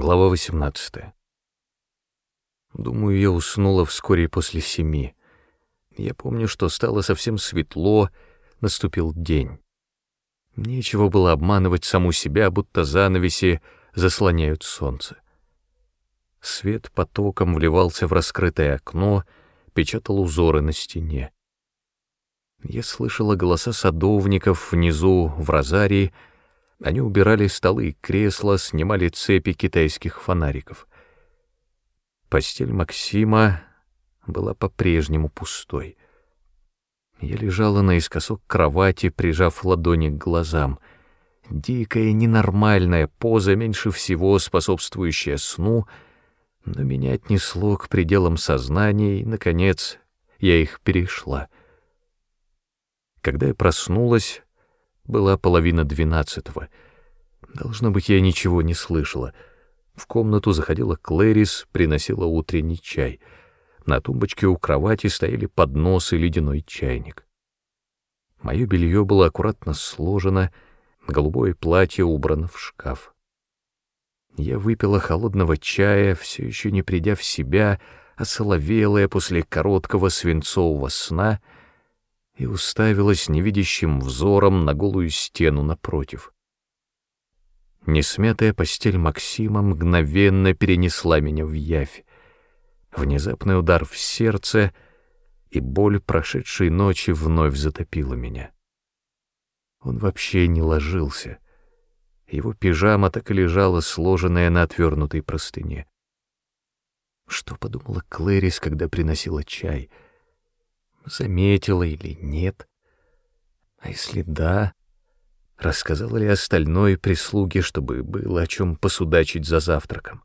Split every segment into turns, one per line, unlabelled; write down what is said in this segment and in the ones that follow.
Глава 18. Думаю, я уснула вскоре после семи. Я помню, что стало совсем светло, наступил день. Нечего было обманывать саму себя, будто занавеси заслоняют солнце. Свет потоком вливался в раскрытое окно, печатал узоры на стене. Я слышала голоса садовников внизу в розарии, они убирали столы кресла, снимали цепи китайских фонариков. Постель Максима была по-прежнему пустой. Я лежала наискосок кровати, прижав ладони к глазам. Дикая, ненормальная поза, меньше всего способствующая сну, но меня отнесло к пределам сознания, и, наконец, я их перешла. Когда я проснулась, была половина двенадцатого. Должно быть, я ничего не слышала. В комнату заходила Клэрис, приносила утренний чай. На тумбочке у кровати стояли поднос и ледяной чайник. Мое белье было аккуратно сложено, голубое платье убрано в шкаф. Я выпила холодного чая, все еще не придя в себя, осоловелая после короткого свинцового сна — и уставилась невидящим взором на голую стену напротив. Несмятая постель Максима мгновенно перенесла меня в явь. Внезапный удар в сердце и боль прошедшей ночи вновь затопила меня. Он вообще не ложился. Его пижама так и лежала, сложенная на отвернутой простыне. Что подумала Клэрис, когда приносила чай — заметила или нет. А если да, рассказала ли остальной прислуге, чтобы было о чем посудачить за завтраком.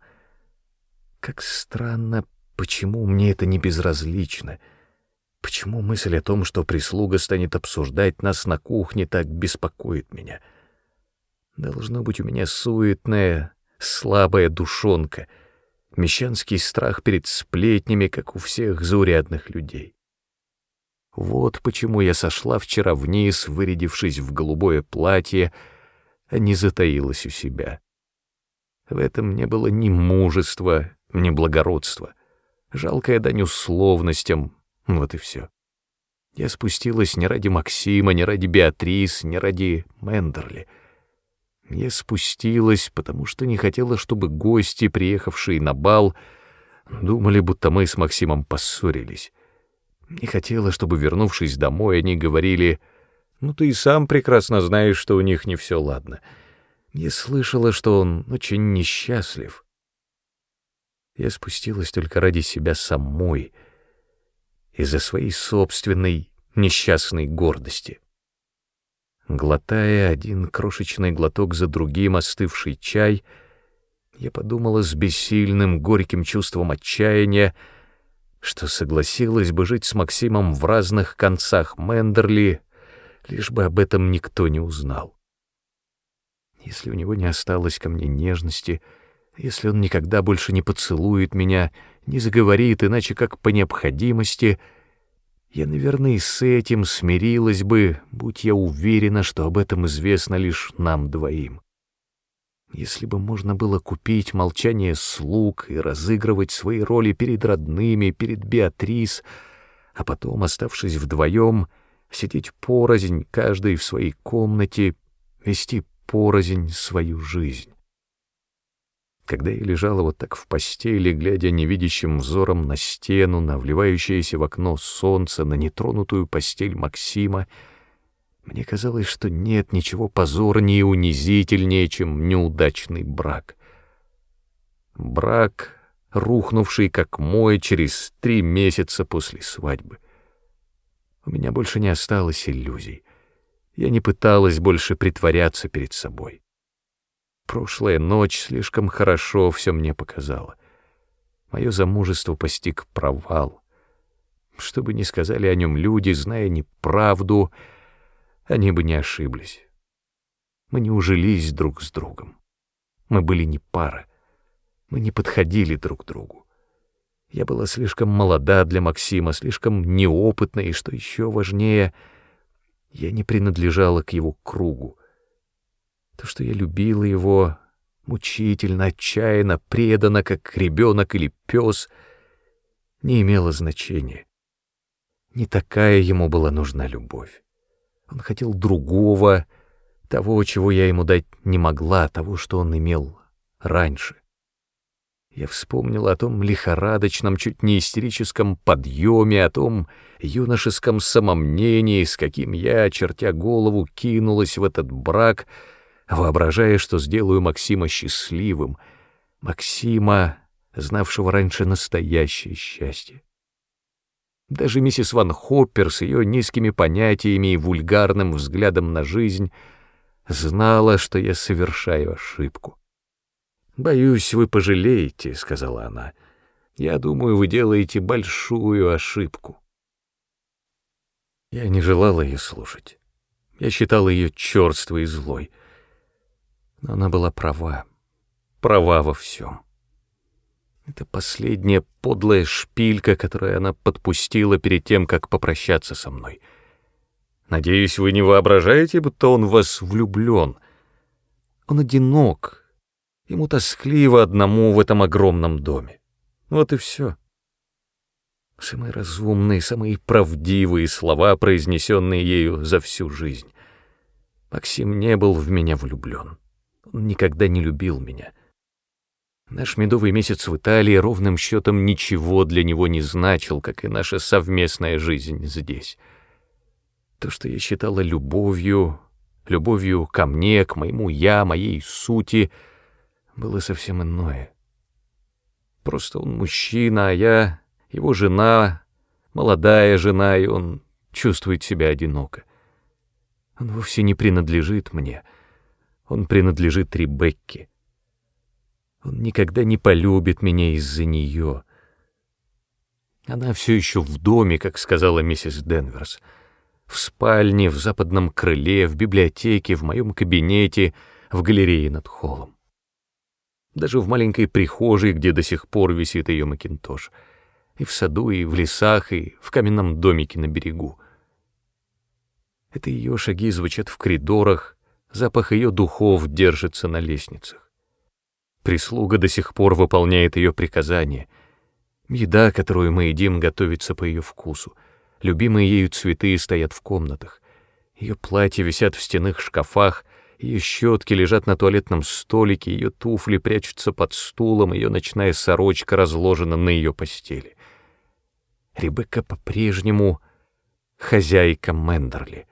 Как странно, почему мне это не безразлично. Почему мысль о том, что прислуга станет обсуждать нас на кухне, так беспокоит меня? Должно быть у меня суетная, слабая душонка, мещанский страх перед сплетнями, как у всех заурядных людей. Вот почему я сошла вчера вниз, вырядившись в голубое платье, а не затаилась у себя. В этом не было ни мужества, ни благородства. Жалкая дань условностям, вот и все. Я спустилась не ради Максима, не ради Беатрис, не ради Мендерли. Я спустилась, потому что не хотела, чтобы гости, приехавшие на бал, думали, будто мы с Максимом поссорились. Не хотела, чтобы, вернувшись домой, они говорили, «Ну ты и сам прекрасно знаешь, что у них не все ладно». Я слышала, что он очень несчастлив. Я спустилась только ради себя самой, из-за своей собственной несчастной гордости. Глотая один крошечный глоток за другим остывший чай, я подумала с бессильным горьким чувством отчаяния, что согласилась бы жить с Максимом в разных концах Мендерли, лишь бы об этом никто не узнал. Если у него не осталось ко мне нежности, если он никогда больше не поцелует меня, не заговорит иначе как по необходимости, я, наверное, и с этим смирилась бы, будь я уверена, что об этом известно лишь нам двоим. Если бы можно было купить молчание слуг и разыгрывать свои роли перед родными, перед Беатрис, а потом, оставшись вдвоем, сидеть порознь, каждый в своей комнате, вести порознь свою жизнь. Когда я лежала вот так в постели, глядя невидящим взором на стену, на вливающееся в окно солнце, на нетронутую постель Максима, мне казалось, что нет ничего позорнее и унизительнее, чем неудачный брак. Брак, рухнувший как мой через три месяца после свадьбы. У меня больше не осталось иллюзий. Я не пыталась больше притворяться перед собой. Прошлая ночь слишком хорошо все мне показала. Мое замужество постиг провал. Что бы ни сказали о нем люди, зная неправду, правду, они бы не ошиблись. Мы не ужились друг с другом. Мы были не пара. Мы не подходили друг к другу. Я была слишком молода для Максима, слишком неопытна, и, что еще важнее, я не принадлежала к его кругу. То, что я любила его, мучительно, отчаянно, преданно, как ребенок или пес, не имело значения. Не такая ему была нужна любовь. Он хотел другого, того, чего я ему дать не могла, того, что он имел раньше. Я вспомнил о том лихорадочном, чуть не истерическом подъеме, о том юношеском самомнении, с каким я, очертя голову, кинулась в этот брак, воображая, что сделаю Максима счастливым, Максима, знавшего раньше настоящее счастье. Даже миссис Ван Хоппер с ее низкими понятиями и вульгарным взглядом на жизнь знала, что я совершаю ошибку. «Боюсь, вы пожалеете», — сказала она. «Я думаю, вы делаете большую ошибку». Я не желала ее слушать. Я считала ее черствой и злой. Но она была права. Права во всем. Это последняя подлая шпилька, которую она подпустила перед тем, как попрощаться со мной. Надеюсь, вы не воображаете, будто он в вас влюблен. Он одинок, Ему тоскливо одному в этом огромном доме. Вот и все. Самые разумные, самые правдивые слова, произнесенные ею за всю жизнь. Максим не был в меня влюблен. Он никогда не любил меня. Наш медовый месяц в Италии ровным счетом ничего для него не значил, как и наша совместная жизнь здесь. То, что я считала любовью, любовью ко мне, к моему «я», моей сути — было совсем иное. Просто он мужчина, а я его жена, молодая жена, и он чувствует себя одиноко. Он вовсе не принадлежит мне, он принадлежит Ребекке. Он никогда не полюбит меня из-за нее. Она все еще в доме, как сказала миссис Денверс, в спальне, в западном крыле, в библиотеке, в моем кабинете, в галерее над холлом даже в маленькой прихожей, где до сих пор висит ее макинтош, и в саду, и в лесах, и в каменном домике на берегу. Это ее шаги звучат в коридорах, запах ее духов держится на лестницах. Прислуга до сих пор выполняет ее приказания. Еда, которую мы едим, готовится по ее вкусу. Любимые ею цветы стоят в комнатах. Ее платья висят в стенных шкафах, ее щетки лежат на туалетном столике, ее туфли прячутся под стулом, ее ночная сорочка разложена на ее постели. Ребекка по-прежнему хозяйка Мендерли,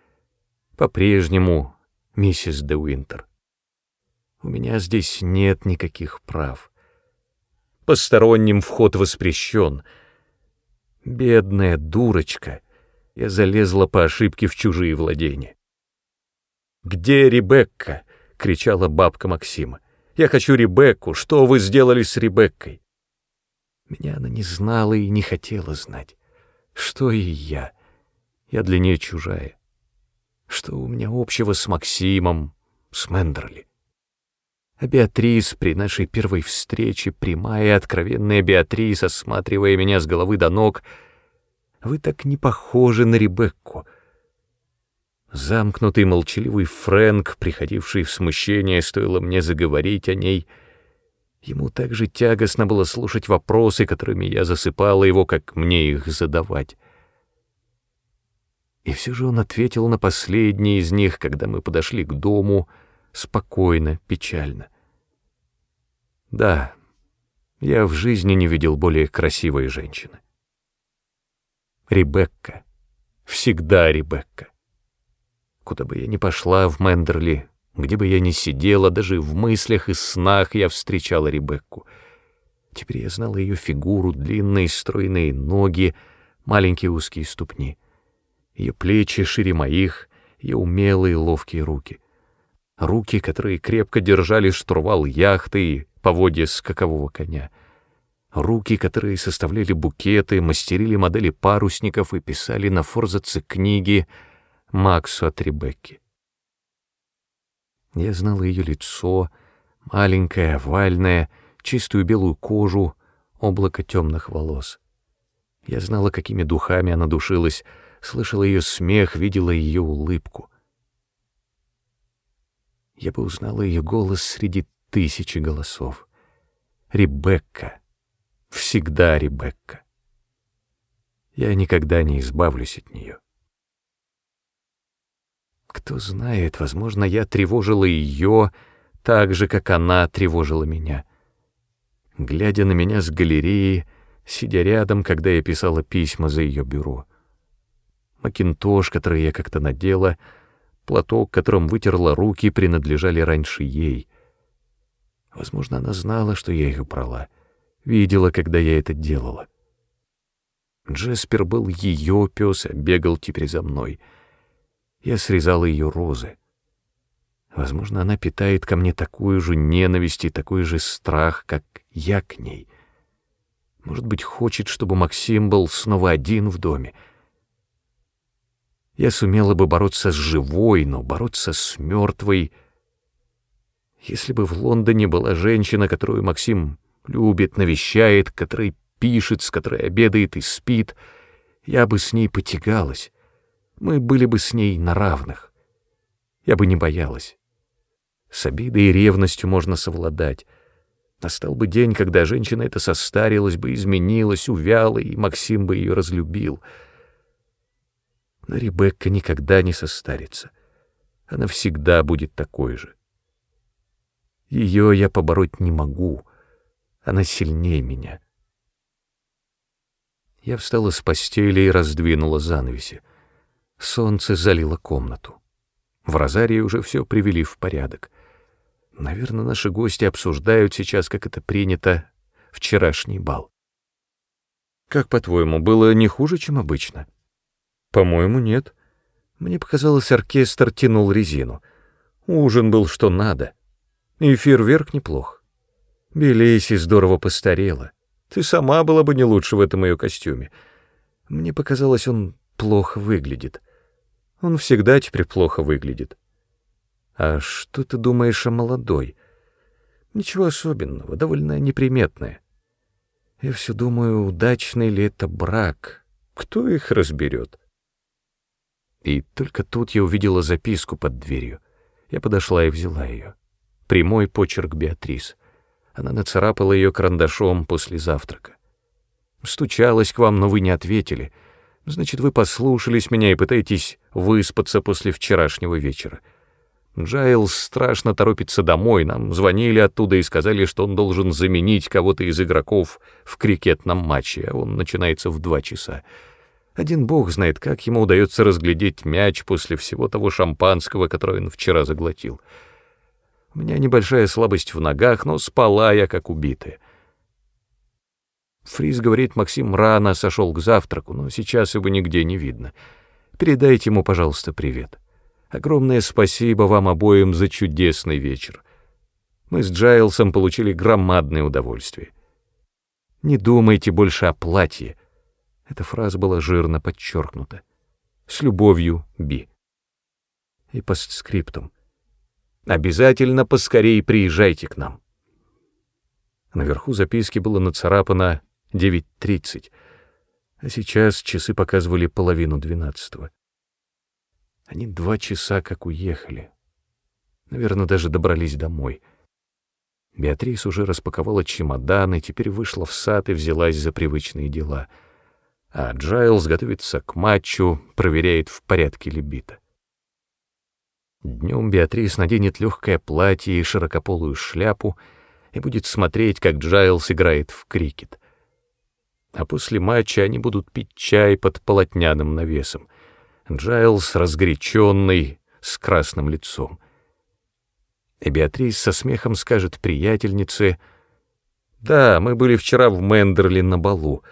по-прежнему миссис де Уинтер. У меня здесь нет никаких прав. Посторонним вход воспрещен. Бедная дурочка, я залезла по ошибке в чужие владения. «Где Ребекка?» — кричала бабка Максима. «Я хочу Ребекку! Что вы сделали с Ребеккой?» Меня она не знала и не хотела знать. Что и я. Я для нее чужая. Что у меня общего с Максимом, с Мендерли? А Беатрис при нашей первой встрече, прямая и откровенная Беатрис, осматривая меня с головы до ног, вы так не похожи на Ребекку — Замкнутый, молчаливый Фрэнк, приходивший в смущение, стоило мне заговорить о ней. Ему так же тягостно было слушать вопросы, которыми я засыпала его, как мне их задавать. И все же он ответил на последний из них, когда мы подошли к дому, спокойно, печально. Да, я в жизни не видел более красивой женщины. Ребекка. Всегда Ребекка. Куда бы я ни пошла в Мендерли, где бы я ни сидела, даже в мыслях и снах я встречала Ребекку. Теперь я знала ее фигуру, длинные стройные ноги, маленькие узкие ступни. Ее плечи шире моих, ее умелые ловкие руки. Руки, которые крепко держали штурвал яхты и поводья скакового коня. Руки, которые составляли букеты, мастерили модели парусников и писали на форзаце книги — Максу от Ребекки. Я знала ее лицо, маленькое, овальное, чистую белую кожу, облако темных волос. Я знала, какими духами она душилась, слышала ее смех, видела ее улыбку. Я бы узнала ее голос среди тысячи голосов. Ребекка. Всегда Ребекка. Я никогда не избавлюсь от нее. Кто знает, возможно, я тревожила ее так же, как она тревожила меня. Глядя на меня с галереи, сидя рядом, когда я писала письма за ее бюро. Макинтош, который я как-то надела, платок, которым вытерла руки, принадлежали раньше ей. Возможно, она знала, что я их брала, видела, когда я это делала. Джеспер был ее пес, а бегал теперь за мной. Я срезала ее розы. Возможно, она питает ко мне такую же ненависть и такой же страх, как я к ней. Может быть, хочет, чтобы Максим был снова один в доме. Я сумела бы бороться с живой, но бороться с мертвой... Если бы в Лондоне была женщина, которую Максим любит, навещает, которой пишет, с которой обедает и спит, я бы с ней потягалась. Мы были бы с ней на равных. Я бы не боялась. С обидой и ревностью можно совладать. Настал бы день, когда женщина эта состарилась бы, изменилась, увяла, и Максим бы ее разлюбил. Но Ребекка никогда не состарится. Она всегда будет такой же. Ее я побороть не могу. Она сильнее меня. Я встала с постели и раздвинула занавеси. Солнце залило комнату. В Розарии уже все привели в порядок. Наверное, наши гости обсуждают сейчас, как это принято, вчерашний бал. Как, по-твоему, было не хуже, чем обычно? По-моему, нет. Мне показалось, оркестр тянул резину. Ужин был что надо. И фейерверк неплох. Белейси здорово постарела. Ты сама была бы не лучше в этом ее костюме. Мне показалось, он плохо выглядит. Он всегда теперь плохо выглядит. А что ты думаешь о молодой? Ничего особенного, довольно неприметное. Я все думаю, удачный ли это брак. Кто их разберет? И только тут я увидела записку под дверью. Я подошла и взяла ее. Прямой почерк Беатрис — она нацарапала ее карандашом после завтрака. «Стучалась к вам, но вы не ответили. Значит, вы послушались меня и пытаетесь выспаться после вчерашнего вечера. Джайлз страшно торопится домой. Нам звонили оттуда и сказали, что он должен заменить кого-то из игроков в крикетном матче, а он начинается в два часа. Один бог знает, как ему удается разглядеть мяч после всего того шампанского, которое он вчера заглотил». У меня небольшая слабость в ногах, но спала я как убитая. Фриз говорит, Максим рано сошел к завтраку, но сейчас его нигде не видно. Передайте ему, пожалуйста, привет. Огромное спасибо вам обоим за чудесный вечер. Мы с Джайлсом получили громадное удовольствие. Не думайте больше о платье. Эта фраза была жирно подчеркнута. С любовью, Би. И постскриптум. Обязательно поскорее приезжайте к нам. Наверху записки было нацарапано 9.30, а сейчас часы показывали половину двенадцатого. Они два часа как уехали. Наверное, даже добрались домой. Беатрис уже распаковала чемодан и теперь вышла в сад и взялась за привычные дела. А Джайлз готовится к матчу, проверяет, в порядке ли бита. Днем Беатрис наденет легкое платье и широкополую шляпу и будет смотреть, как Джайлс играет в крикет. А после матча они будут пить чай под полотняным навесом. Джайлс разгоряченный, с красным лицом. И Беатрис со смехом скажет приятельнице, «Да, мы были вчера в Мендерли на балу,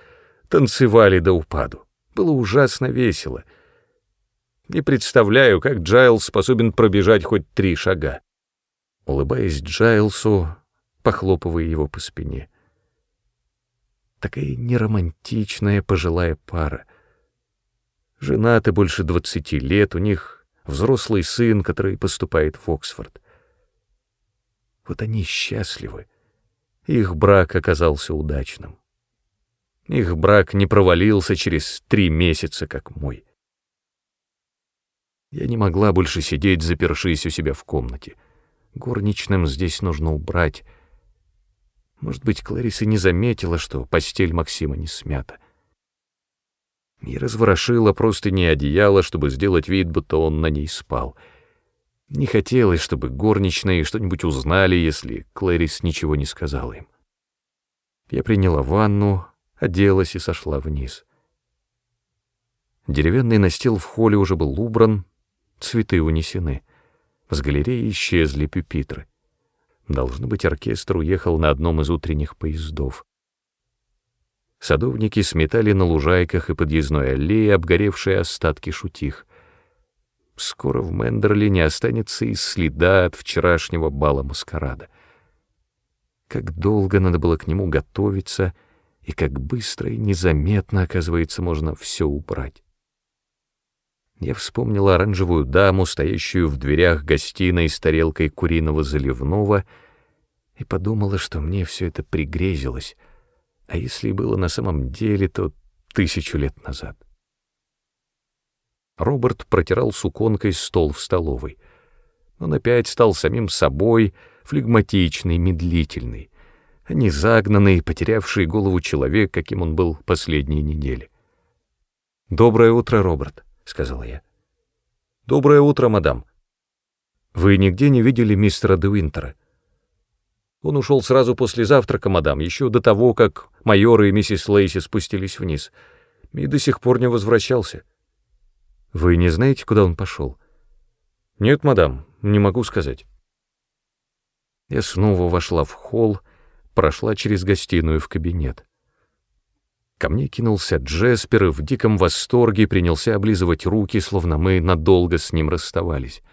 танцевали до упаду. Было ужасно весело». Не представляю, как Джайлс способен пробежать хоть три шага. Улыбаясь Джайлсу, похлопывая его по спине. Такая неромантичная пожилая пара. Женаты больше двадцати лет, у них взрослый сын, который поступает в Оксфорд. Вот они счастливы. Их брак оказался удачным. Их брак не провалился через три месяца, как мой. Я не могла больше сидеть, запершись у себя в комнате. Горничным здесь нужно убрать. Может быть, Клэриса не заметила, что постель Максима не смята. И разворошила просто не одеяло, чтобы сделать вид, будто он на ней спал. Не хотелось, чтобы горничные что-нибудь узнали, если Клэрис ничего не сказала им. Я приняла ванну, оделась и сошла вниз. Деревянный настил в холле уже был убран, цветы унесены. С галереи исчезли пюпитры. Должно быть, оркестр уехал на одном из утренних поездов. Садовники сметали на лужайках и подъездной аллее обгоревшие остатки шутих. Скоро в Мендерли не останется и следа от вчерашнего бала маскарада. Как долго надо было к нему готовиться, и как быстро и незаметно, оказывается, можно все убрать. Я вспомнила оранжевую даму, стоящую в дверях гостиной с тарелкой куриного заливного, и подумала, что мне все это пригрезилось, а если и было на самом деле, то тысячу лет назад. Роберт протирал суконкой стол в столовой. Он опять стал самим собой, флегматичный, медлительный, а не загнанный, потерявший голову человек, каким он был последние недели. «Доброе утро, Роберт», — сказала я. «Доброе утро, мадам. Вы нигде не видели мистера де Уинтера?» Он ушел сразу после завтрака, мадам, еще до того, как майор и миссис Лейси спустились вниз, и до сих пор не возвращался. Вы не знаете, куда он пошел? Нет, мадам, не могу сказать. Я снова вошла в холл, прошла через гостиную в кабинет. Ко мне кинулся Джеспер и в диком восторге принялся облизывать руки, словно мы надолго с ним расставались.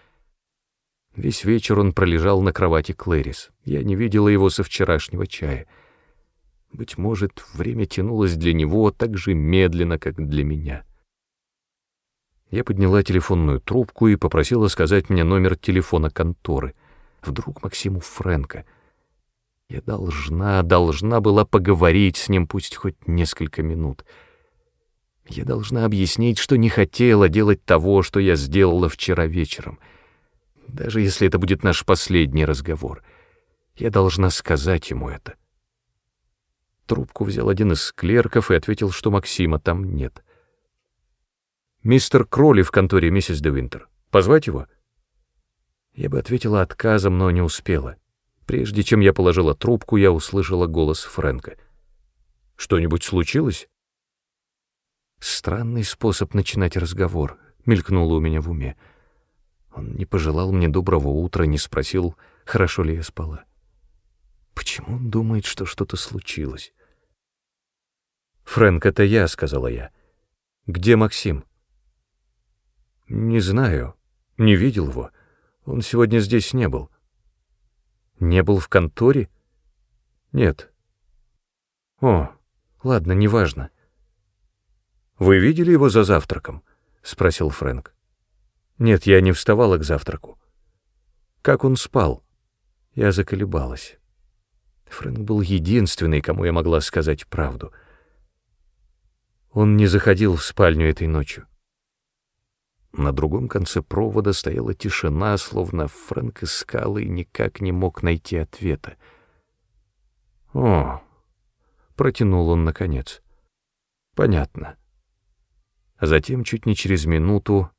Весь вечер он пролежал на кровати Клэрис. Я не видела его со вчерашнего чая. Быть может, время тянулось для него так же медленно, как для меня. Я подняла телефонную трубку и попросила сказать мне номер телефона конторы. Вдруг Максиму Фрэнка — я должна, должна была поговорить с ним пусть хоть несколько минут. Я должна объяснить, что не хотела делать того, что я сделала вчера вечером. Даже если это будет наш последний разговор. Я должна сказать ему это. Трубку взял один из клерков и ответил, что Максима там нет. «Мистер Кроли в конторе, миссис де Винтер. Позвать его?» Я бы ответила отказом, но не успела. Прежде чем я положила трубку, я услышала голос Фрэнка. «Что-нибудь случилось?» Странный способ начинать разговор, мелькнуло у меня в уме. Он не пожелал мне доброго утра, не спросил, хорошо ли я спала. Почему он думает, что что-то случилось? «Фрэнк, это я», — сказала я. «Где Максим?» «Не знаю. Не видел его. Он сегодня здесь не был». Не был в конторе? Нет. О, ладно, неважно. Вы видели его за завтраком? Спросил Фрэнк. Нет, я не вставала к завтраку. Как он спал? Я заколебалась. Фрэнк был единственный, кому я могла сказать правду. Он не заходил в спальню этой ночью. На другом конце провода стояла тишина, словно Фрэнк искал и никак не мог найти ответа. «О!» — протянул он наконец. «Понятно». А затем, чуть не через минуту,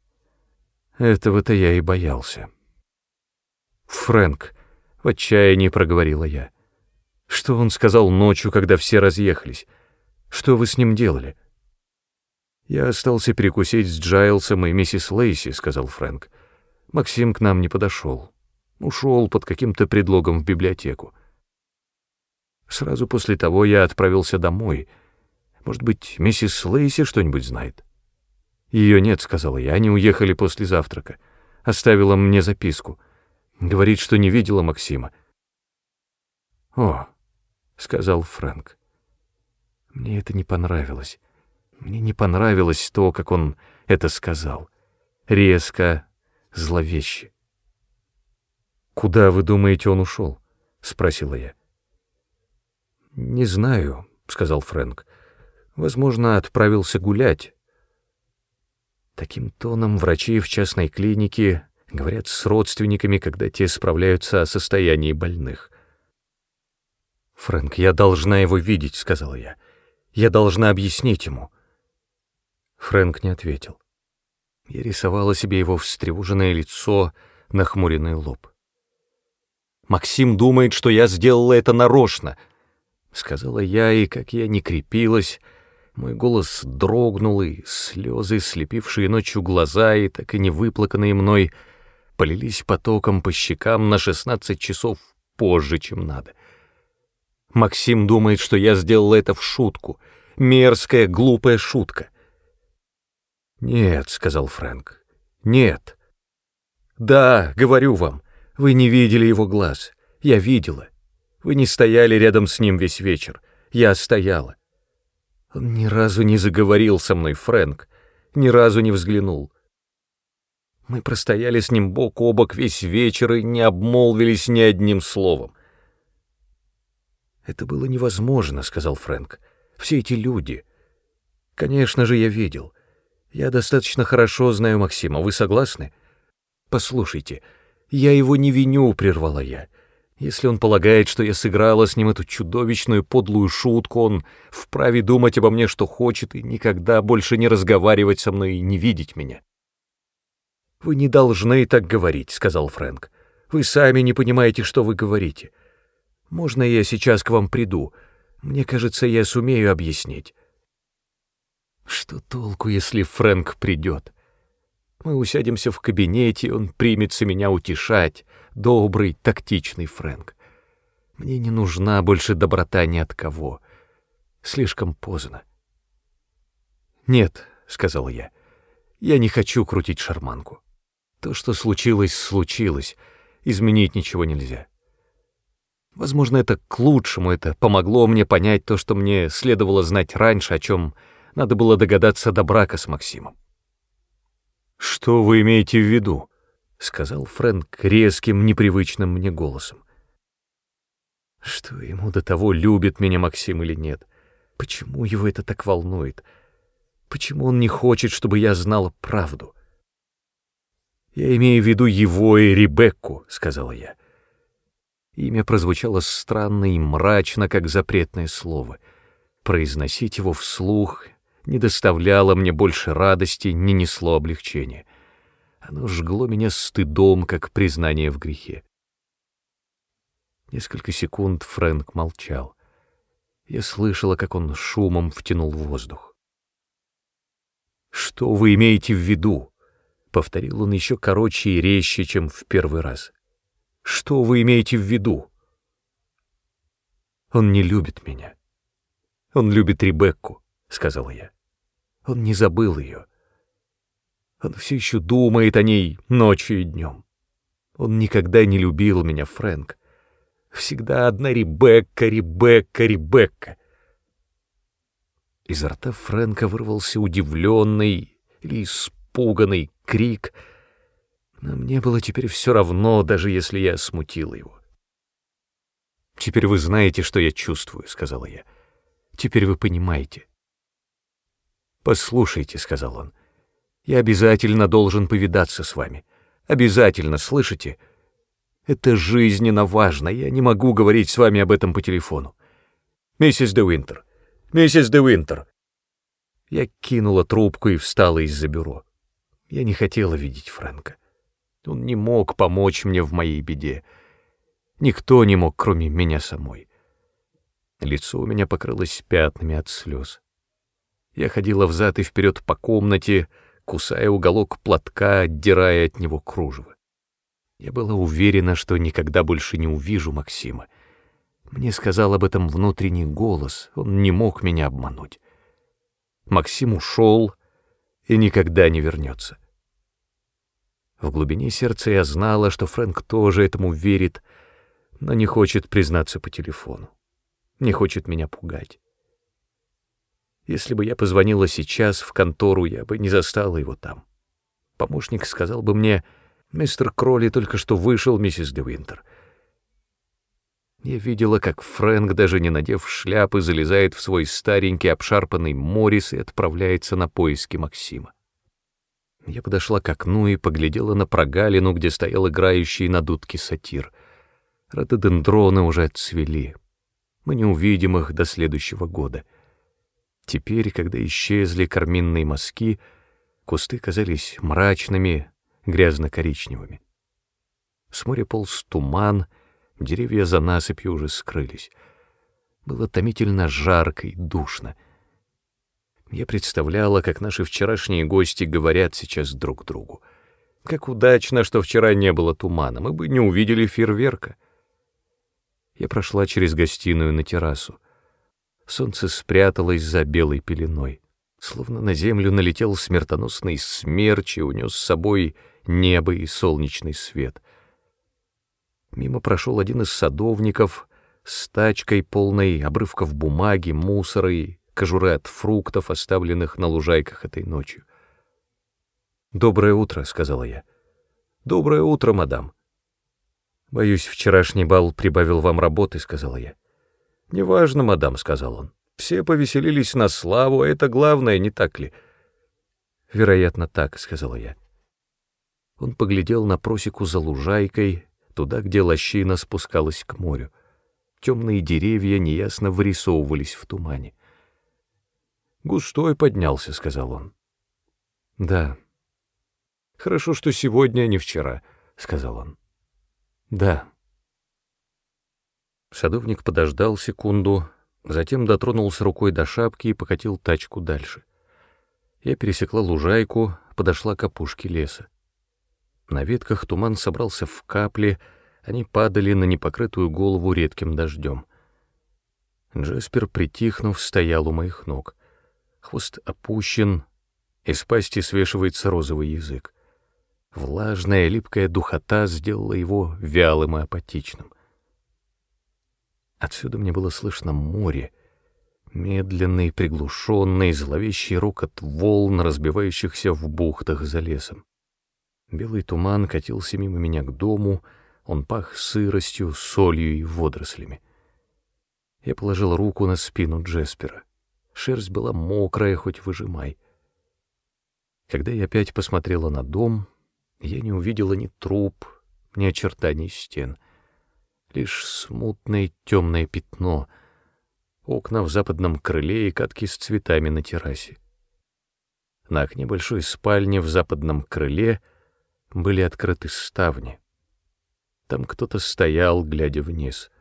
этого-то я и боялся. «Фрэнк!» — в отчаянии проговорила я. «Что он сказал ночью, когда все разъехались? Что вы с ним делали?» «Я остался перекусить с Джайлсом и миссис Лейси», — сказал Фрэнк. «Максим к нам не подошел. Ушел под каким-то предлогом в библиотеку. Сразу после того я отправился домой. Может быть, миссис Лейси что-нибудь знает?» «Ее нет», — сказала я, — «они уехали после завтрака. Оставила мне записку. Говорит, что не видела Максима». «О», — сказал Фрэнк, — «мне это не понравилось». Мне не понравилось то, как он это сказал. Резко, зловеще. «Куда, вы думаете, он ушел?» — спросила я. «Не знаю», — сказал Фрэнк. «Возможно, отправился гулять». Таким тоном врачи в частной клинике Говорят, с родственниками, когда те справляются о состоянии больных. «Фрэнк, я должна его видеть», — сказала я. «Я должна объяснить ему». Фрэнк не ответил. Я рисовала себе его встревоженное лицо, нахмуренный лоб. «Максим думает, что я сделала это нарочно», — сказала я, и как я не крепилась, мой голос дрогнул, и слезы, слепившие ночью глаза и так и не выплаканные мной, полились потоком по щекам на шестнадцать часов позже, чем надо. Максим думает, что я сделала это в шутку. Мерзкая, глупая шутка. «Нет», — сказал Фрэнк, — «нет». «Да, говорю вам, вы не видели его глаз. Я видела. Вы не стояли рядом с ним весь вечер. Я стояла. Он ни разу не заговорил со мной, Фрэнк, ни разу не взглянул. Мы простояли с ним бок о бок весь вечер и не обмолвились ни одним словом. «Это было невозможно», — сказал Фрэнк. «Все эти люди. Конечно же, я видел. Я достаточно хорошо знаю Максима. Вы согласны?» «Послушайте, я его не виню», — прервала я. «Если он полагает, что я сыграла с ним эту чудовищную подлую шутку, он вправе думать обо мне, что хочет, и никогда больше не разговаривать со мной и не видеть меня». «Вы не должны так говорить», — сказал Фрэнк. «Вы сами не понимаете, что вы говорите. Можно я сейчас к вам приду? Мне кажется, я сумею объяснить. Что толку, если Фрэнк придет? Мы усядемся в кабинете, он примется меня утешать. Добрый, тактичный Фрэнк. Мне не нужна больше доброта ни от кого. Слишком поздно. «Нет», — сказал я, — «я не хочу крутить шарманку. То, что случилось, случилось. Изменить ничего нельзя. Возможно, это к лучшему, это помогло мне понять то, что мне следовало знать раньше, о чем надо было догадаться до брака с Максимом. «Что вы имеете в виду?» — сказал Фрэнк резким, непривычным мне голосом. Что ему до того, любит меня Максим или нет? Почему его это так волнует? Почему он не хочет, чтобы я знала правду? «Я имею в виду его и Ребекку», — сказала я. Имя прозвучало странно и мрачно, как запретное слово. Произносить его вслух не доставляло мне больше радости, не несло облегчения. Оно жгло меня стыдом, как признание в грехе. Несколько секунд Фрэнк молчал. Я слышала, как он шумом втянул воздух. «Что вы имеете в виду?» — повторил он еще короче и резче, чем в первый раз. Что вы имеете в виду? Он не любит меня. Он любит Ребекку, сказала я. Он не забыл ее. Он все еще думает о ней ночью и днем. Он никогда не любил меня, Фрэнк. Всегда одна Ребекка, Ребекка, Ребекка. Изо рта Фрэнка вырвался удивленный или испуганный крик — но мне было теперь все равно, даже если я смутила его. «Теперь вы знаете, что я чувствую», — сказала я. «Теперь вы понимаете». «Послушайте», — сказал он, — «я обязательно должен повидаться с вами. Обязательно, слышите? Это жизненно важно, я не могу говорить с вами об этом по телефону. Миссис де Уинтер, миссис де Уинтер». Я кинула трубку и встала из-за бюро. Я не хотела видеть Фрэнка. Он не мог помочь мне в моей беде. Никто не мог, кроме меня самой. Лицо у меня покрылось пятнами от слез. Я ходила взад и вперед по комнате, кусая уголок платка, отдирая от него кружево. Я была уверена, что никогда больше не увижу Максима. Мне сказал об этом внутренний голос, он не мог меня обмануть. Максим ушел и никогда не вернется. В глубине сердца я знала, что Фрэнк тоже этому верит, но не хочет признаться по телефону, не хочет меня пугать. Если бы я позвонила сейчас в контору, я бы не застала его там. Помощник сказал бы мне, «Мистер Кролли только что вышел, миссис де Винтер». Я видела, как Фрэнк, даже не надев шляпы, залезает в свой старенький обшарпанный Моррис и отправляется на поиски Максима. Я подошла к окну и поглядела на прогалину, где стоял играющий на дудке сатир. Рододендроны уже отцвели. Мы не увидим их до следующего года. Теперь, когда исчезли карминные мазки, кусты казались мрачными, грязно-коричневыми. С моря полз туман, деревья за насыпью уже скрылись. Было томительно жарко и душно. Я представляла, как наши вчерашние гости говорят сейчас друг другу. Как удачно, что вчера не было тумана, мы бы не увидели фейерверка. Я прошла через гостиную на террасу. Солнце спряталось за белой пеленой. Словно на землю налетел смертоносный смерч и унес с собой небо и солнечный свет. Мимо прошел один из садовников с тачкой, полной обрывков бумаги, мусора и кожуры от фруктов, оставленных на лужайках этой ночью. «Доброе утро», — сказала я. «Доброе утро, мадам». «Боюсь, вчерашний бал прибавил вам работы», — сказала я. «Неважно, мадам», — сказал он. «Все повеселились на славу, а это главное, не так ли?» «Вероятно, так», — сказала я. Он поглядел на просеку за лужайкой, туда, где лощина спускалась к морю. Темные деревья неясно вырисовывались в тумане. «Густой поднялся», — сказал он. «Да». «Хорошо, что сегодня, а не вчера», — сказал он. «Да». Садовник подождал секунду, затем дотронулся рукой до шапки и покатил тачку дальше. Я пересекла лужайку, подошла к опушке леса. На ветках туман собрался в капли, они падали на непокрытую голову редким дождем. Джеспер, притихнув, стоял у моих ног. Хвост опущен, из пасти свешивается розовый язык. Влажная, липкая духота сделала его вялым и апатичным. Отсюда мне было слышно море, медленный, приглушенный, зловещий рокот волн, разбивающихся в бухтах за лесом. Белый туман катился мимо меня к дому, он пах сыростью, солью и водорослями. Я положил руку на спину Джеспера. Шерсть была мокрая, хоть выжимай. Когда я опять посмотрела на дом, я не увидела ни труп, ни очертаний стен. Лишь смутное темное пятно, окна в западном крыле и катки с цветами на террасе. На окне большой спальни в западном крыле — были открыты ставни. Там кто-то стоял, глядя вниз.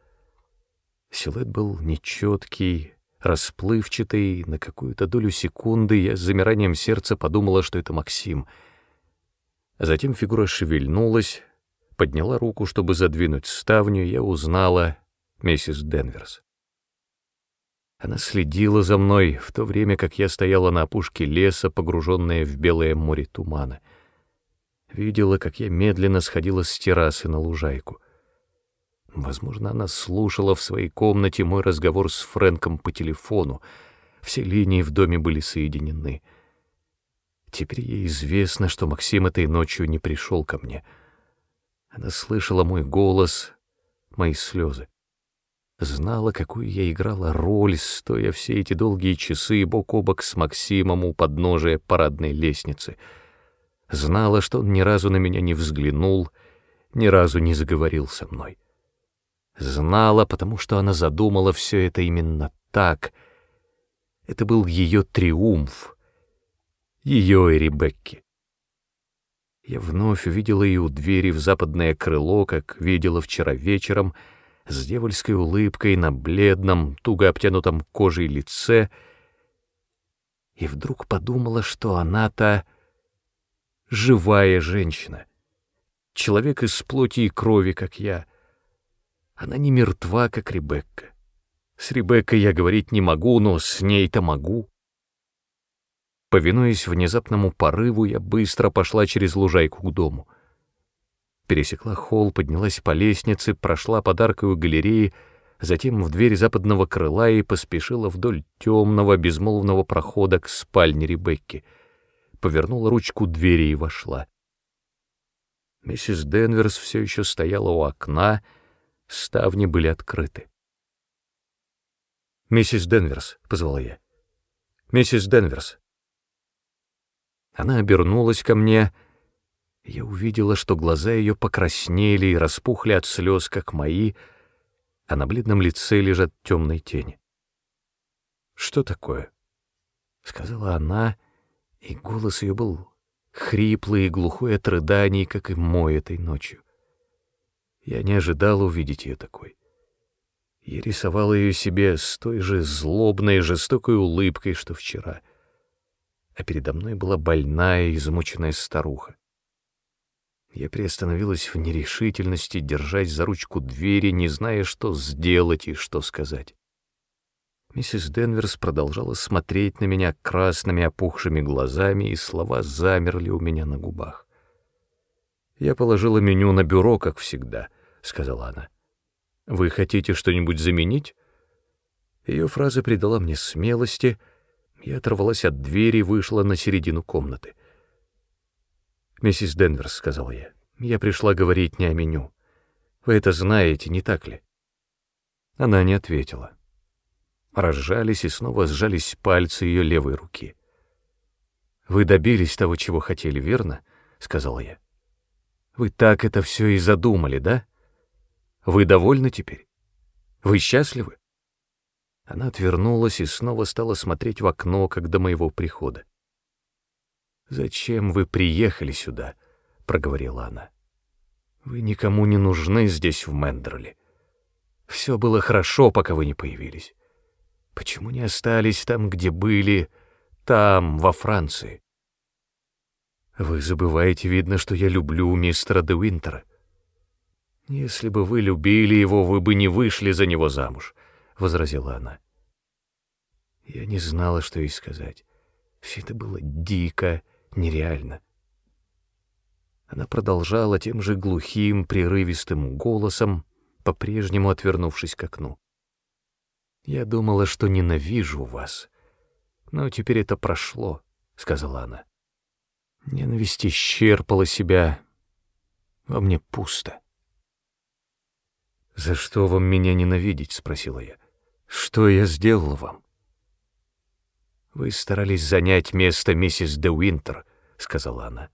Силуэт был нечеткий, расплывчатый, на какую-то долю секунды я с замиранием сердца подумала, что это Максим. Затем фигура шевельнулась, подняла руку, чтобы задвинуть ставню, я узнала миссис Денверс. Она следила за мной в то время, как я стояла на опушке леса, погруженная в белое море тумана — видела, как я медленно сходила с террасы на лужайку. Возможно, она слушала в своей комнате мой разговор с Фрэнком по телефону. Все линии в доме были соединены. Теперь ей известно, что Максим этой ночью не пришел ко мне. Она слышала мой голос, мои слезы. Знала, какую я играла роль, стоя все эти долгие часы бок о бок с Максимом у подножия парадной лестницы — Знала, что он ни разу на меня не взглянул, ни разу не заговорил со мной. Знала, потому что она задумала все это именно так. Это был ее триумф, ее и Ребекки. Я вновь увидела ее у двери в западное крыло, как видела вчера вечером, с дьявольской улыбкой на бледном, туго обтянутом кожей лице, и вдруг подумала, что она-то живая женщина. Человек из плоти и крови, как я. Она не мертва, как Ребекка. С Ребеккой я говорить не могу, но с ней-то могу. Повинуясь внезапному порыву, я быстро пошла через лужайку к дому. Пересекла холл, поднялась по лестнице, прошла под аркой галереи, затем в дверь западного крыла и поспешила вдоль темного, безмолвного прохода к спальне Ребекки — повернула ручку двери и вошла. Миссис Денверс все еще стояла у окна, ставни были открыты. «Миссис Денверс», — позвала я. «Миссис Денверс». Она обернулась ко мне. Я увидела, что глаза ее покраснели и распухли от слез, как мои, а на бледном лице лежат темные тени. «Что такое?» — сказала она, и голос ее был хриплый и глухой от рыданий, как и мой этой ночью. Я не ожидал увидеть ее такой. Я рисовал ее себе с той же злобной, жестокой улыбкой, что вчера. А передо мной была больная, измученная старуха. Я приостановилась в нерешительности, держась за ручку двери, не зная, что сделать и что сказать. Миссис Денверс продолжала смотреть на меня красными опухшими глазами, и слова замерли у меня на губах. «Я положила меню на бюро, как всегда», — сказала она. «Вы хотите что-нибудь заменить?» Ее фраза придала мне смелости. Я оторвалась от двери и вышла на середину комнаты. «Миссис Денверс», — сказал я, — «я пришла говорить не о меню. Вы это знаете, не так ли?» Она не ответила. Разжались и снова сжались пальцы ее левой руки. «Вы добились того, чего хотели, верно?» — сказала я. «Вы так это все и задумали, да? Вы довольны теперь? Вы счастливы?» Она отвернулась и снова стала смотреть в окно, как до моего прихода. «Зачем вы приехали сюда?» — проговорила она. «Вы никому не нужны здесь, в Мендерле. Все было хорошо, пока вы не появились. Почему не остались там, где были, там, во Франции?» «Вы забываете, видно, что я люблю мистера де Уинтера. Если бы вы любили его, вы бы не вышли за него замуж», — возразила она. Я не знала, что ей сказать. Все это было дико, нереально. Она продолжала тем же глухим, прерывистым голосом, по-прежнему отвернувшись к окну. «Я думала, что ненавижу вас, но теперь это прошло», — сказала она. Ненависть исчерпала себя, во мне пусто. «За что вам меня ненавидеть?» — спросила я. «Что я сделала вам?» «Вы старались занять место миссис де Уинтер», — сказала она.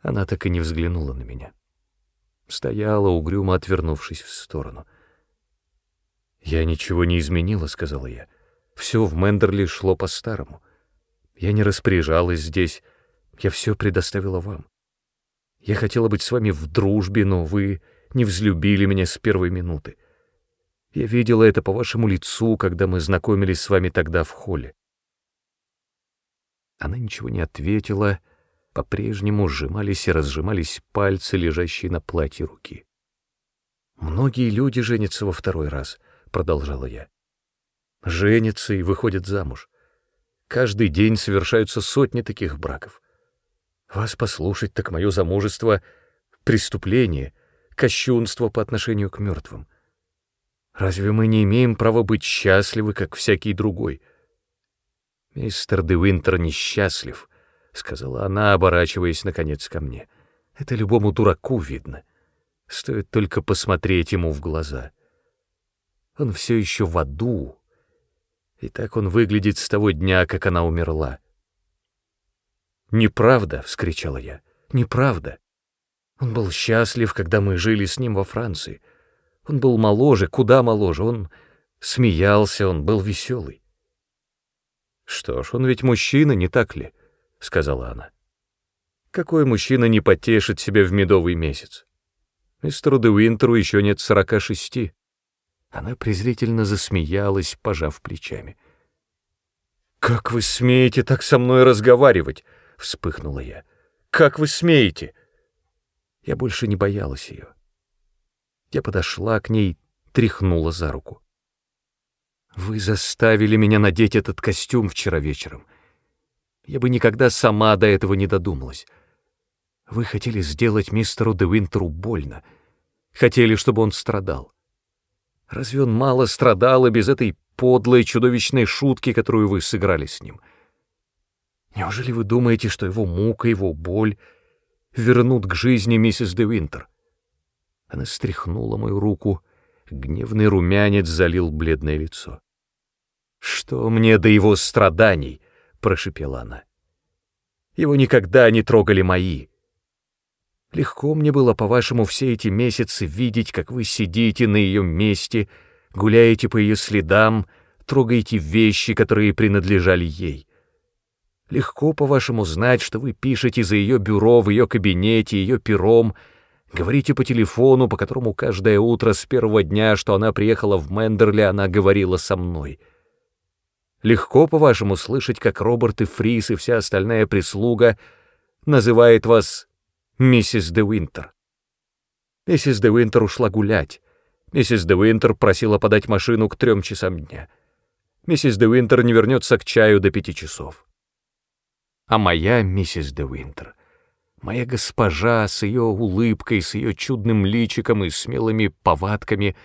Она так и не взглянула на меня. Стояла, угрюмо отвернувшись в сторону. «Я ничего не изменила», — сказала я. «Все в Мендерли шло по-старому. Я не распоряжалась здесь, я все предоставила вам. Я хотела быть с вами в дружбе, но вы не взлюбили меня с первой минуты. Я видела это по вашему лицу, когда мы знакомились с вами тогда в холле. Она ничего не ответила, по-прежнему сжимались и разжимались пальцы, лежащие на платье руки. «Многие люди женятся во второй раз», — продолжала я. «Женятся и выходят замуж. Каждый день совершаются сотни таких браков. Вас послушать, так мое замужество — преступление, кощунство по отношению к мертвым. Разве мы не имеем права быть счастливы, как всякий другой? Мистер де Винтер несчастлив, — сказала она, оборачиваясь наконец ко мне. Это любому дураку видно. Стоит только посмотреть ему в глаза. Он все еще в аду, и так он выглядит с того дня, как она умерла. «Неправда!» — вскричала я. «Неправда! Он был счастлив, когда мы жили с ним во Франции. Он был моложе, куда моложе, он смеялся, он был веселый. «Что ж, он ведь мужчина, не так ли?» — сказала она. «Какой мужчина не потешит себя в медовый месяц? Мистеру де Уинтеру еще нет сорока шести». Она презрительно засмеялась, пожав плечами. «Как вы смеете так со мной разговаривать?» — вспыхнула я. «Как вы смеете?» Я больше не боялась ее. Я подошла к ней, тряхнула за руку. «Вы заставили меня надеть этот костюм вчера вечером. Я бы никогда сама до этого не додумалась. Вы хотели сделать мистеру де Винтеру больно. Хотели, чтобы он страдал. Разве он мало страдал и без этой подлой чудовищной шутки, которую вы сыграли с ним? Неужели вы думаете, что его мука, его боль вернут к жизни миссис де Винтер?» Она стряхнула мою руку, гневный румянец залил бледное лицо. «Что мне до его страданий?» — прошепела она. Его никогда не трогали мои. Легко мне было, по-вашему, все эти месяцы видеть, как вы сидите на ее месте, гуляете по ее следам, трогаете вещи, которые принадлежали ей. Легко, по-вашему, знать, что вы пишете за ее бюро, в ее кабинете, ее пером, говорите по телефону, по которому каждое утро с первого дня, что она приехала в Мендерли, она говорила со мной. Легко, по-вашему, слышать, как Роберт и Фрис и вся остальная прислуга называет вас миссис де Уинтер. Миссис де Уинтер ушла гулять. Миссис де Уинтер просила подать машину к трем часам дня. Миссис де Уинтер не вернется к чаю до пяти часов а моя миссис де Уинтер, моя госпожа с ее улыбкой, с ее чудным личиком и смелыми повадками,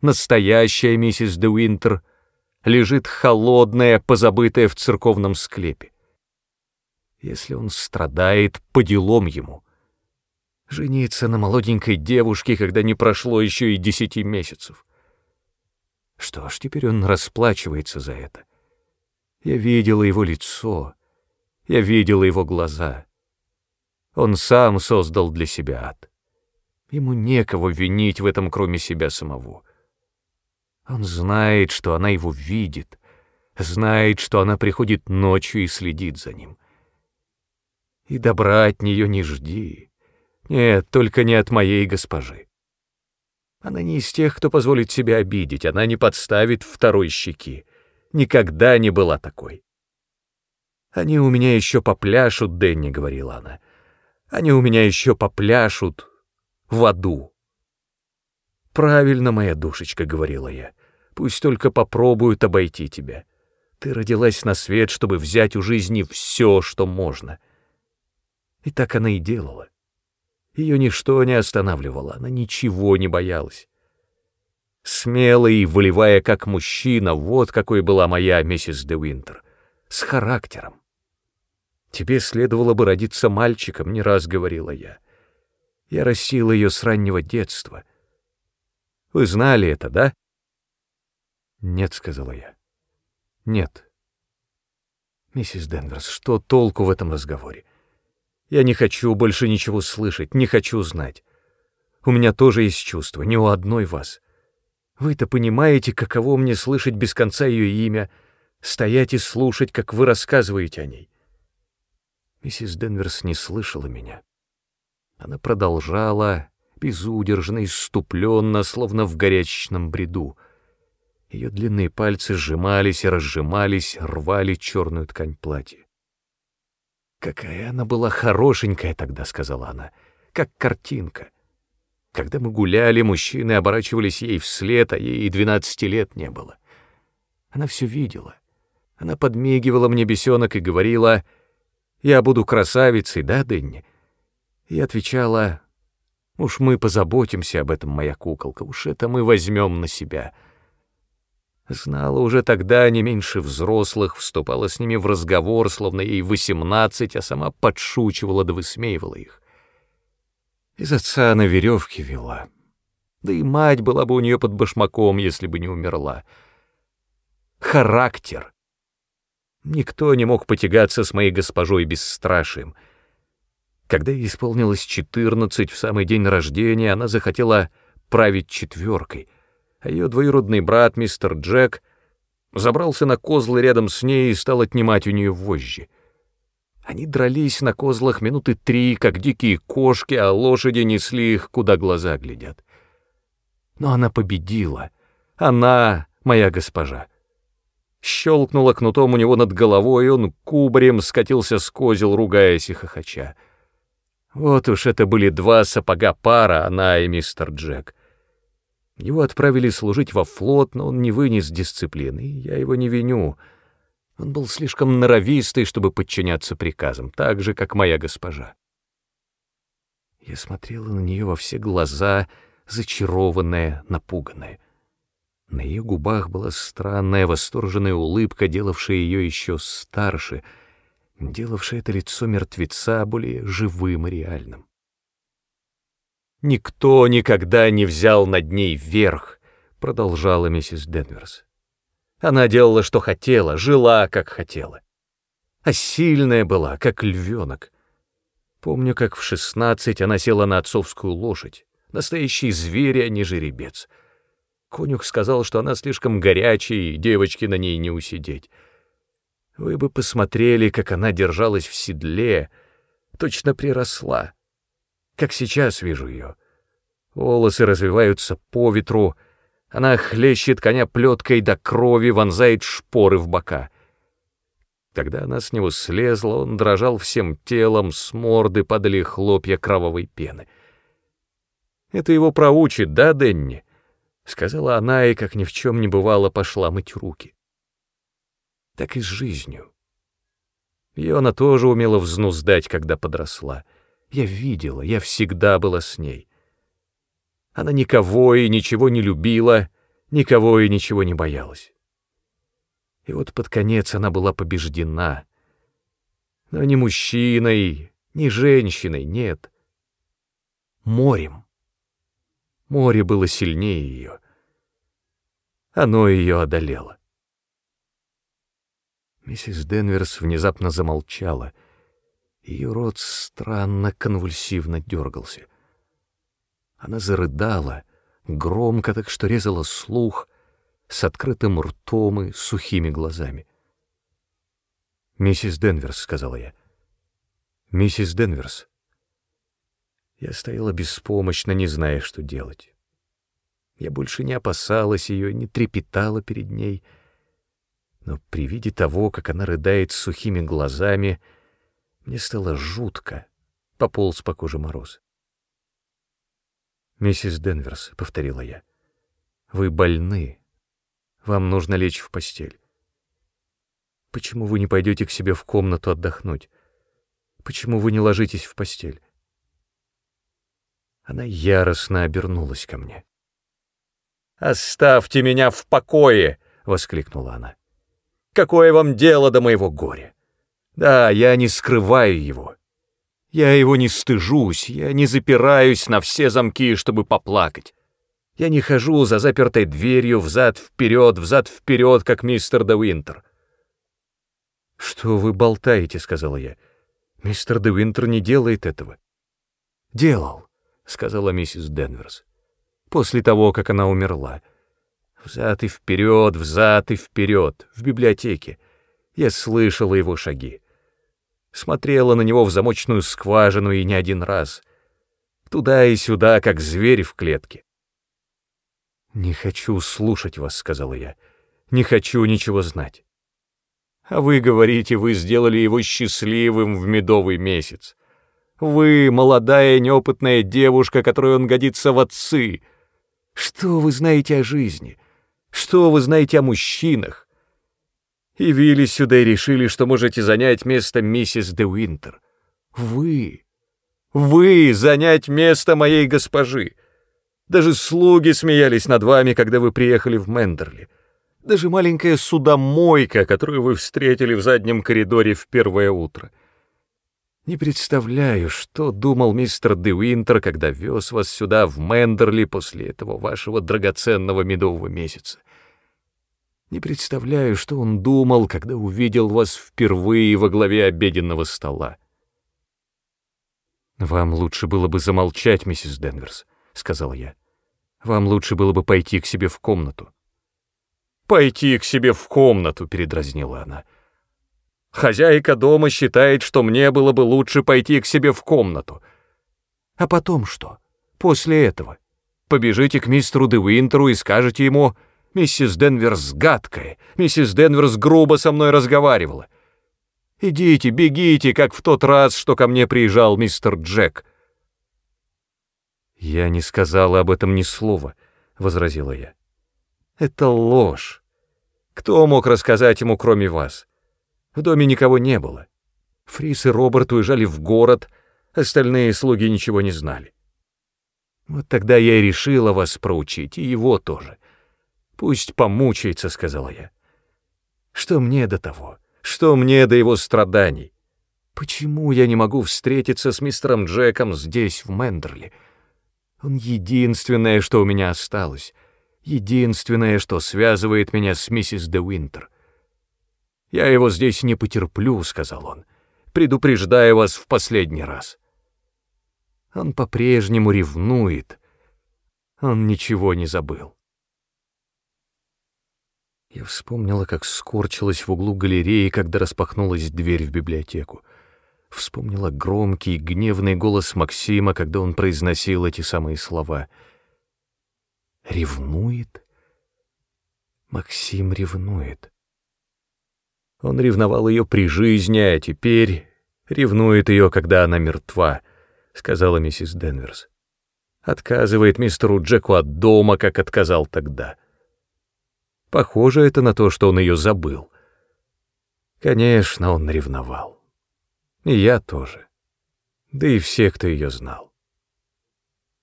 настоящая миссис де Уинтер, лежит холодная, позабытая в церковном склепе. Если он страдает, по делам ему. Жениться на молоденькой девушке, когда не прошло еще и десяти месяцев. Что ж, теперь он расплачивается за это. Я видела его лицо, я видела его глаза. Он сам создал для себя ад. Ему некого винить в этом, кроме себя самого. Он знает, что она его видит, знает, что она приходит ночью и следит за ним. И добра от нее не жди. Нет, только не от моей госпожи. Она не из тех, кто позволит себя обидеть, она не подставит второй щеки. Никогда не была такой. «Они у меня еще попляшут, Дэнни», — говорила она. «Они у меня еще попляшут в аду». «Правильно, моя душечка», — говорила я. «Пусть только попробуют обойти тебя. Ты родилась на свет, чтобы взять у жизни все, что можно». И так она и делала. Ее ничто не останавливало, она ничего не боялась. Смелая и волевая, как мужчина, вот какой была моя миссис де Уинтер с характером. Тебе следовало бы родиться мальчиком, не раз говорила я. Я растила ее с раннего детства. Вы знали это, да? Нет, сказала я. Нет. Миссис Денверс, что толку в этом разговоре? Я не хочу больше ничего слышать, не хочу знать. У меня тоже есть чувства, не у одной вас. Вы-то понимаете, каково мне слышать без конца ее имя — стоять и слушать, как вы рассказываете о ней. Миссис Денверс не слышала меня. Она продолжала, безудержно, иступленно, словно в горячечном бреду. Ее длинные пальцы сжимались и разжимались, рвали черную ткань платья. «Какая она была хорошенькая тогда», — сказала она, — «как картинка». Когда мы гуляли, мужчины оборачивались ей вслед, а ей и двенадцати лет не было. Она все видела — она подмигивала мне бесенок и говорила, «Я буду красавицей, да, Дэнни?» И отвечала, «Уж мы позаботимся об этом, моя куколка, уж это мы возьмем на себя». Знала уже тогда не меньше взрослых, вступала с ними в разговор, словно ей восемнадцать, а сама подшучивала да высмеивала их. Из отца на веревке вела. Да и мать была бы у нее под башмаком, если бы не умерла. Характер. Никто не мог потягаться с моей госпожой бесстрашием. Когда ей исполнилось четырнадцать, в самый день рождения, она захотела править четверкой, а ее двоюродный брат, мистер Джек, забрался на козлы рядом с ней и стал отнимать у нее вожжи. Они дрались на козлах минуты три, как дикие кошки, а лошади несли их, куда глаза глядят. Но она победила. Она моя госпожа щелкнуло кнутом у него над головой, и он кубарем скатился с козел, ругаясь и хохоча. Вот уж это были два сапога пара, она и мистер Джек. Его отправили служить во флот, но он не вынес дисциплины, я его не виню. Он был слишком норовистый, чтобы подчиняться приказам, так же, как моя госпожа. Я смотрела на нее во все глаза, зачарованная, напуганная. На ее губах была странная восторженная улыбка, делавшая ее еще старше, делавшая это лицо мертвеца более живым и реальным. «Никто никогда не взял над ней верх», — продолжала миссис Денверс. «Она делала, что хотела, жила, как хотела. а сильная была, как львенок. Помню, как в шестнадцать она села на отцовскую лошадь. Настоящий зверь, а не жеребец. Конюх сказал, что она слишком горячая, и девочке на ней не усидеть. Вы бы посмотрели, как она держалась в седле, точно приросла. Как сейчас вижу ее. Волосы развиваются по ветру, она хлещет коня плеткой до крови, вонзает шпоры в бока. Когда она с него слезла, он дрожал всем телом, с морды падали хлопья кровавой пены — это его проучит, да, Денни?» — сказала она, и, как ни в чем не бывало, пошла мыть руки. Так и с жизнью. Ее она тоже умела взнуздать, когда подросла. Я видела, я всегда была с ней. Она никого и ничего не любила, никого и ничего не боялась. И вот под конец она была побеждена. Но не мужчиной, не женщиной, нет. Морем. Море было сильнее ее. Оно ее одолело. Миссис Денверс внезапно замолчала. Ее рот странно конвульсивно дергался. Она зарыдала, громко так, что резала слух, с открытым ртом и сухими глазами. «Миссис Денверс», — сказала я. «Миссис Денверс». Я стояла беспомощно, не зная, что делать. Я больше не опасалась ее, не трепетала перед ней. Но при виде того, как она рыдает с сухими глазами, мне стало жутко, пополз по коже мороз. «Миссис Денверс», — повторила я, — «вы больны. Вам нужно лечь в постель. Почему вы не пойдете к себе в комнату отдохнуть? Почему вы не ложитесь в постель?» Она яростно обернулась ко мне. «Оставьте меня в покое!» — воскликнула она. «Какое вам дело до моего горя? Да, я не скрываю его. Я его не стыжусь, я не запираюсь на все замки, чтобы поплакать. Я не хожу за запертой дверью взад-вперед, взад-вперед, как мистер де Уинтер». «Что вы болтаете?» — сказала я. «Мистер де Уинтер не делает этого». «Делал сказала миссис Денверс. После того, как она умерла. Взад и вперед, взад и вперед, в библиотеке. Я слышала его шаги. Смотрела на него в замочную скважину и не один раз. Туда и сюда, как зверь в клетке. «Не хочу слушать вас», — сказала я. «Не хочу ничего знать». «А вы говорите, вы сделали его счастливым в медовый месяц. Вы, молодая неопытная девушка, которой он годится в отцы. Что вы знаете о жизни? Что вы знаете о мужчинах? Явились сюда и решили, что можете занять место миссис де Уинтер. Вы, вы занять место моей госпожи. Даже слуги смеялись над вами, когда вы приехали в Мендерли. Даже маленькая судомойка, которую вы встретили в заднем коридоре в первое утро — не представляю, что думал мистер Де Уинтер, когда вез вас сюда, в Мендерли, после этого вашего драгоценного медового месяца. Не представляю, что он думал, когда увидел вас впервые во главе обеденного стола. «Вам лучше было бы замолчать, миссис Денверс», — сказал я. «Вам лучше было бы пойти к себе в комнату». «Пойти к себе в комнату», — передразнила она. Хозяйка дома считает, что мне было бы лучше пойти к себе в комнату. А потом что? После этого? Побежите к мистеру де Уинтеру и скажете ему, «Миссис Денверс гадкая, миссис Денверс грубо со мной разговаривала». Идите, бегите, как в тот раз, что ко мне приезжал мистер Джек. «Я не сказала об этом ни слова», — возразила я. «Это ложь. Кто мог рассказать ему, кроме вас? В доме никого не было. Фрис и Роберт уезжали в город, остальные слуги ничего не знали. Вот тогда я и решила вас проучить, и его тоже. Пусть помучается, — сказала я. Что мне до того? Что мне до его страданий? Почему я не могу встретиться с мистером Джеком здесь, в Мендерли? Он единственное, что у меня осталось, единственное, что связывает меня с миссис де Уинтер — «Я его здесь не потерплю», — сказал он. «Предупреждаю вас в последний раз». Он по-прежнему ревнует. Он ничего не забыл. Я вспомнила, как скорчилась в углу галереи, когда распахнулась дверь в библиотеку. Вспомнила громкий, гневный голос Максима, когда он произносил эти самые слова. «Ревнует?» Максим ревнует. Он ревновал ее при жизни, а теперь ревнует ее, когда она мертва, сказала миссис Денверс. Отказывает мистеру Джеку от дома, как отказал тогда. Похоже это на то, что он ее забыл. Конечно, он ревновал. И я тоже. Да и все, кто ее знал.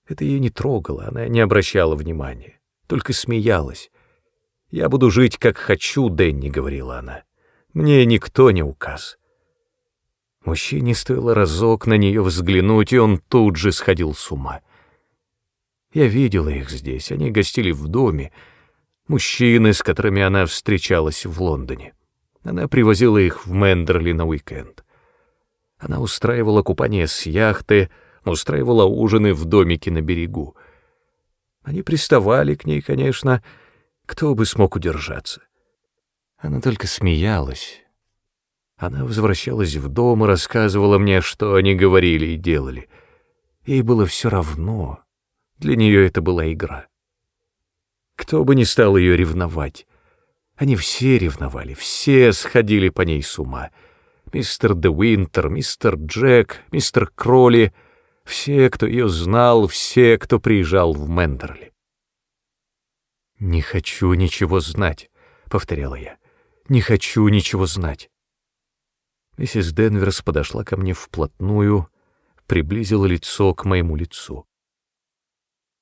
Это ее не трогало, она не обращала внимания, только смеялась. «Я буду жить, как хочу, Дэнни», — говорила она. «Мне никто не указ». Мужчине стоило разок на нее взглянуть, и он тут же сходил с ума. Я видела их здесь, они гостили в доме, мужчины, с которыми она встречалась в Лондоне. Она привозила их в Мендерли на уикенд. Она устраивала купание с яхты, устраивала ужины в домике на берегу. Они приставали к ней, конечно, — кто бы смог удержаться? Она только смеялась. Она возвращалась в дом и рассказывала мне, что они говорили и делали. Ей было все равно. Для нее это была игра. Кто бы ни стал ее ревновать. Они все ревновали, все сходили по ней с ума. Мистер Де Уинтер, мистер Джек, мистер Кроли — все, кто ее знал, все, кто приезжал в Мендерли. «Не хочу ничего знать», — повторяла я. «Не хочу ничего знать». Миссис Денверс подошла ко мне вплотную, приблизила лицо к моему лицу.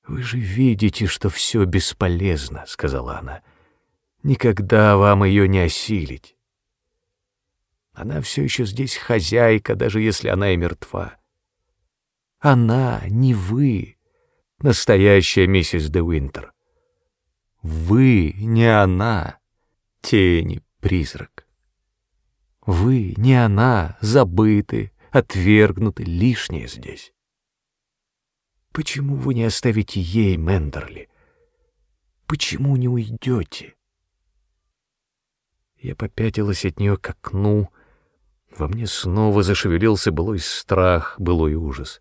«Вы же видите, что все бесполезно», — сказала она. «Никогда вам ее не осилить. Она все еще здесь хозяйка, даже если она и мертва. Она, не вы, настоящая миссис де Уинтер. Вы не она, тени, призрак. Вы не она, забыты, отвергнуты, лишние здесь. Почему вы не оставите ей, Мендерли? Почему не уйдете? Я попятилась от нее к окну. Во мне снова зашевелился былой страх, былой ужас.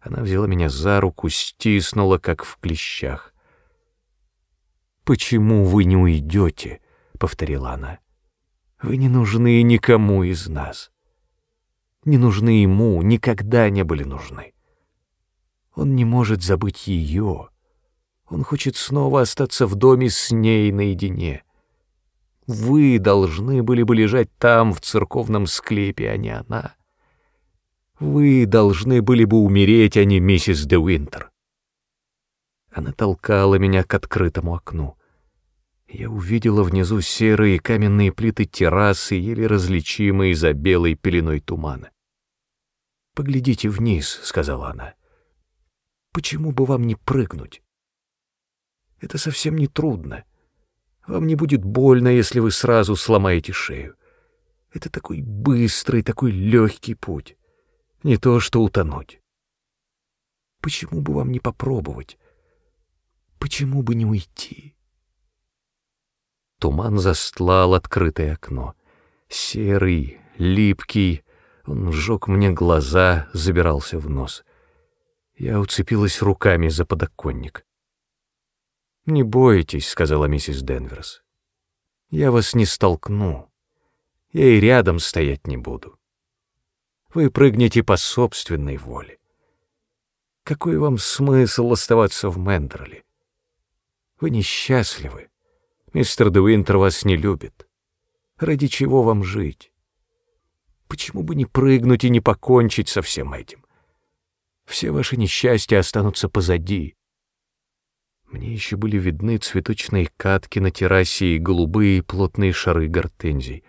Она взяла меня за руку, стиснула, как в клещах. «Почему вы не уйдете?» — повторила она. «Вы не нужны никому из нас. Не нужны ему, никогда не были нужны. Он не может забыть ее. Он хочет снова остаться в доме с ней наедине. Вы должны были бы лежать там, в церковном склепе, а не она. Вы должны были бы умереть, а не миссис де Уинтер. Она толкала меня к открытому окну. Я увидела внизу серые каменные плиты террасы, еле различимые за белой пеленой тумана. «Поглядите вниз», — сказала она. «Почему бы вам не прыгнуть? Это совсем не трудно. Вам не будет больно, если вы сразу сломаете шею. Это такой быстрый, такой легкий путь. Не то, что утонуть. Почему бы вам не попробовать? Почему бы не уйти?» Туман застлал открытое окно. Серый, липкий, он сжег мне глаза, забирался в нос. Я уцепилась руками за подоконник. «Не бойтесь», — сказала миссис Денверс. «Я вас не столкну. Я и рядом стоять не буду. Вы прыгнете по собственной воле. Какой вам смысл оставаться в Мендерле? Вы несчастливы. Мистер Дуинтер вас не любит. Ради чего вам жить? Почему бы не прыгнуть и не покончить со всем этим? Все ваши несчастья останутся позади. Мне еще были видны цветочные катки на террасе и голубые плотные шары гортензий.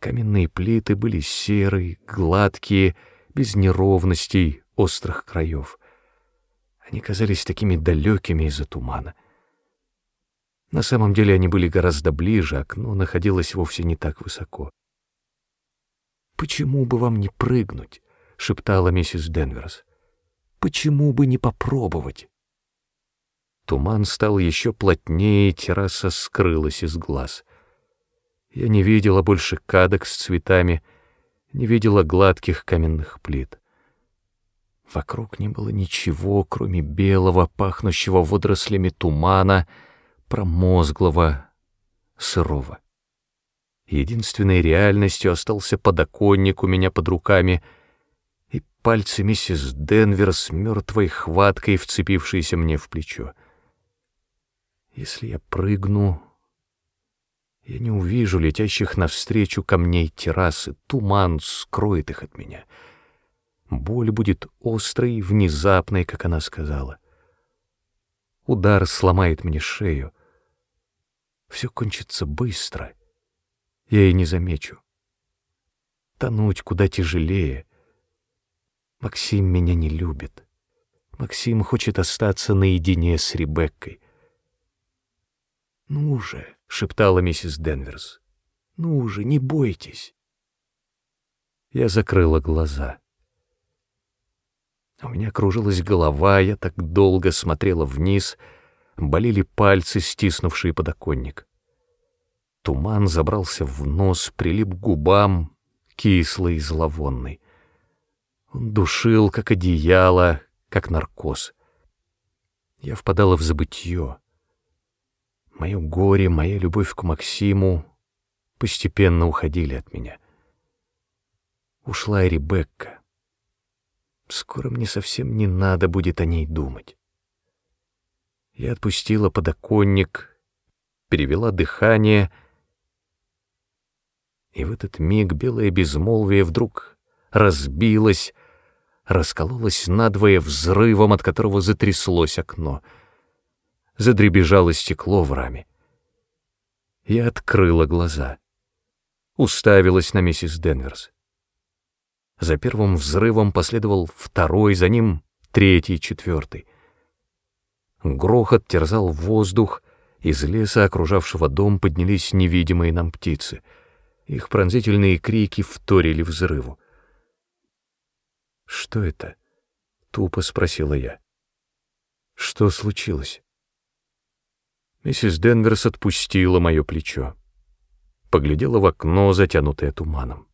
Каменные плиты были серые, гладкие, без неровностей, острых краев. Они казались такими далекими из-за тумана. На самом деле они были гораздо ближе, окно находилось вовсе не так высоко. «Почему бы вам не прыгнуть?» — шептала миссис Денверс. «Почему бы не попробовать?» Туман стал еще плотнее, терраса скрылась из глаз. Я не видела больше кадок с цветами, не видела гладких каменных плит. Вокруг не было ничего, кроме белого, пахнущего водорослями тумана, промозглого, сырого. Единственной реальностью остался подоконник у меня под руками и пальцы миссис Денвер с мертвой хваткой, вцепившиеся мне в плечо. Если я прыгну, я не увижу летящих навстречу камней террасы, туман скроет их от меня. Боль будет острой и внезапной, как она сказала. Удар сломает мне шею. Все кончится быстро — я и не замечу. Тонуть куда тяжелее. Максим меня не любит. Максим хочет остаться наедине с Ребеккой. «Ну же», — шептала миссис Денверс, — «ну же, не бойтесь». Я закрыла глаза. У меня кружилась голова, я так долго смотрела вниз, болели пальцы, стиснувшие подоконник. Туман забрался в нос, прилип к губам, кислый и зловонный. Он душил, как одеяло, как наркоз. Я впадала в забытье. Мое горе, моя любовь к Максиму постепенно уходили от меня. Ушла и Ребекка. Скоро мне совсем не надо будет о ней думать. Я отпустила подоконник, перевела дыхание — и в этот миг белое безмолвие вдруг разбилось, раскололось надвое взрывом, от которого затряслось окно. Задребежало стекло в раме. Я открыла глаза. Уставилась на миссис Денверс. За первым взрывом последовал второй, за ним третий, четвертый. Грохот терзал воздух, из леса, окружавшего дом, поднялись невидимые нам птицы — их пронзительные крики вторили взрыву. «Что это?» — тупо спросила я. «Что случилось?» Миссис Денверс отпустила мое плечо. Поглядела в окно, затянутое туманом.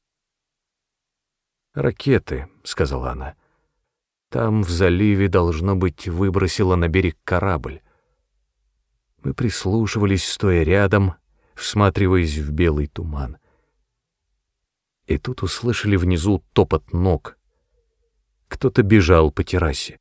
«Ракеты», — сказала она. «Там, в заливе, должно быть, выбросила на берег корабль». Мы прислушивались, стоя рядом, всматриваясь в белый туман и тут услышали внизу топот ног. Кто-то бежал по террасе.